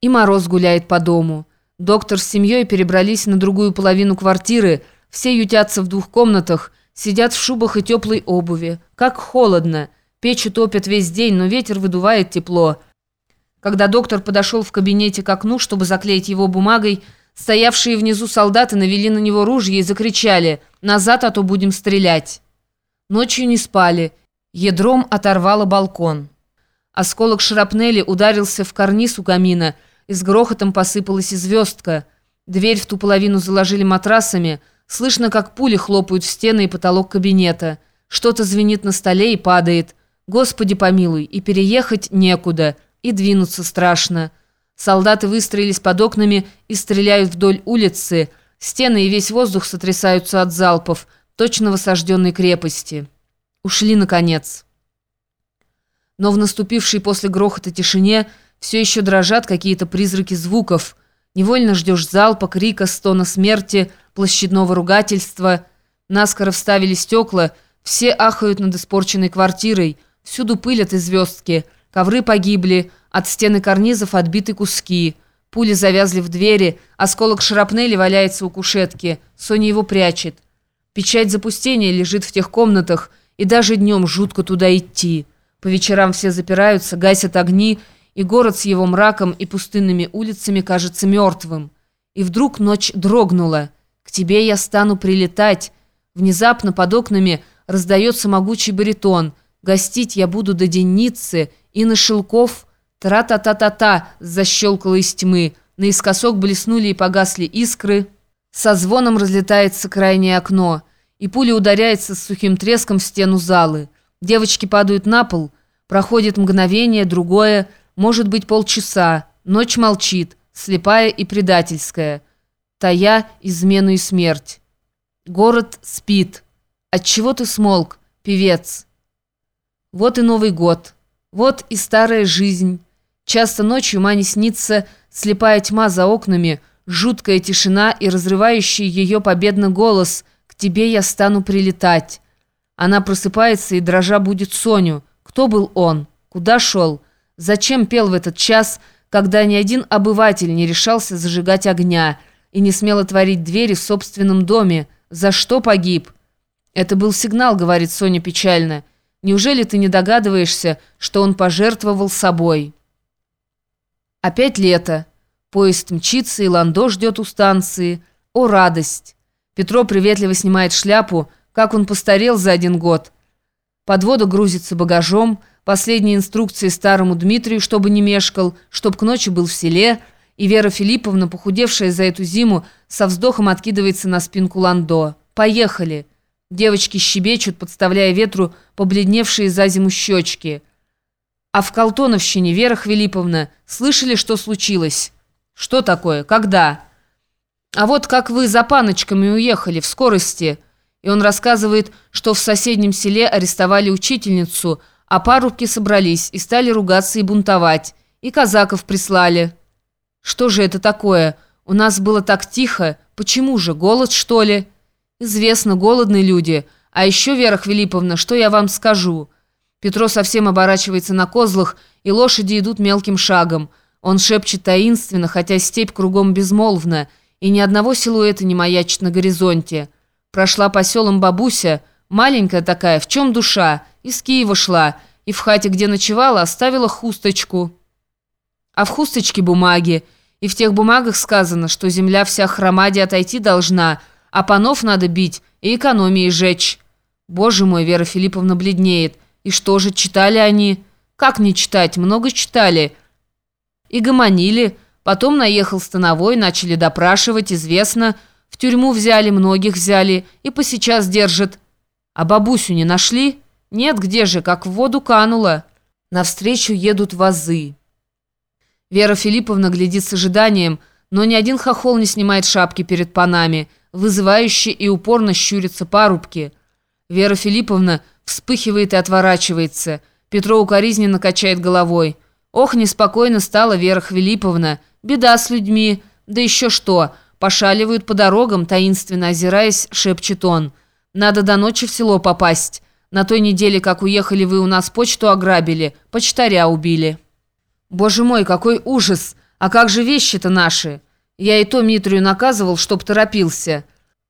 И мороз гуляет по дому. Доктор с семьей перебрались на другую половину квартиры, все ютятся в двух комнатах, сидят в шубах и теплой обуви. Как холодно. Печь топят весь день, но ветер выдувает тепло. Когда доктор подошел в кабинете к окну, чтобы заклеить его бумагой, стоявшие внизу солдаты навели на него ружья и закричали «Назад, а то будем стрелять». Ночью не спали. Ядром оторвало балкон. Осколок шрапнели ударился в карниз у камина – и с грохотом посыпалась и звездка. Дверь в ту половину заложили матрасами. Слышно, как пули хлопают в стены и потолок кабинета. Что-то звенит на столе и падает. Господи помилуй, и переехать некуда, и двинуться страшно. Солдаты выстроились под окнами и стреляют вдоль улицы. Стены и весь воздух сотрясаются от залпов, точно в осажденной крепости. Ушли, наконец. Но в наступившей после грохота тишине все еще дрожат какие-то призраки звуков. Невольно ждешь залпа, крика, стона смерти, площадного ругательства. Наскоро вставили стекла, все ахают над испорченной квартирой. Всюду пылят и звездки. Ковры погибли, от стены карнизов отбиты куски. Пули завязли в двери, осколок шрапнели валяется у кушетки. Соня его прячет. Печать запустения лежит в тех комнатах, и даже днем жутко туда идти. По вечерам все запираются, гасят огни, и город с его мраком и пустынными улицами кажется мертвым. И вдруг ночь дрогнула. «К тебе я стану прилетать». Внезапно под окнами раздается могучий баритон. «Гостить я буду до денницы». И на Шелков «Тра-та-та-та-та» защелкало из тьмы. Наискосок блеснули и погасли искры. Со звоном разлетается крайнее окно. И пуля ударяется с сухим треском в стену залы. Девочки падают на пол. Проходит мгновение, другое – может быть, полчаса. Ночь молчит, слепая и предательская. Тая измену и смерть. Город спит. Отчего ты смолк, певец? Вот и Новый год. Вот и старая жизнь. Часто ночью Мане снится слепая тьма за окнами, жуткая тишина и разрывающий ее победный голос «К тебе я стану прилетать». Она просыпается и дрожа будет Соню. Кто был он? Куда шел? Зачем пел в этот час, когда ни один обыватель не решался зажигать огня и не смел отворить двери в собственном доме? За что погиб? Это был сигнал, говорит Соня печально. Неужели ты не догадываешься, что он пожертвовал собой? Опять лето. Поезд мчится, и Ландо ждет у станции. О, радость! Петро приветливо снимает шляпу, как он постарел за один год. Подвода грузится багажом, Последние инструкции старому Дмитрию, чтобы не мешкал, чтоб к ночи был в селе, и Вера Филипповна, похудевшая за эту зиму, со вздохом откидывается на спинку ландо. «Поехали!» Девочки щебечут, подставляя ветру побледневшие за зиму щечки. «А в Колтоновщине, Вера Филипповна, слышали, что случилось?» «Что такое? Когда?» «А вот как вы за паночками уехали, в скорости». И он рассказывает, что в соседнем селе арестовали учительницу – а парубки собрались и стали ругаться и бунтовать. И казаков прислали. Что же это такое? У нас было так тихо. Почему же? Голод, что ли? Известно, голодные люди. А еще, Вера Филипповна, что я вам скажу? Петро совсем оборачивается на козлах, и лошади идут мелким шагом. Он шепчет таинственно, хотя степь кругом безмолвна, и ни одного силуэта не маячит на горизонте. Прошла по селам бабуся, маленькая такая, в чем душа, из Киева шла, и в хате, где ночевала, оставила хусточку. А в хусточке бумаги, и в тех бумагах сказано, что земля вся хромаде отойти должна, а панов надо бить и экономии жечь. Боже мой, Вера Филипповна бледнеет. И что же, читали они? Как не читать, много читали. И гомонили. Потом наехал становой, начали допрашивать, известно. Тюрьму взяли, многих взяли, и по сейчас держат. А бабусю не нашли?» «Нет, где же, как в воду канула». Навстречу едут вазы. Вера Филипповна глядит с ожиданием, но ни один хохол не снимает шапки перед панами, вызывающе и упорно щурятся парубки. Вера Филипповна вспыхивает и отворачивается. Петро укоризненно качает головой. «Ох, неспокойно стала Вера Филипповна. Беда с людьми. Да еще что. Пошаливают по дорогам, таинственно озираясь, шепчет он. Надо до ночи в село попасть». На той неделе, как уехали вы у нас почту ограбили, почтаря убили». «Боже мой, какой ужас!» А как же вещи-то наши? Я и то Митрию наказывал, чтоб торопился.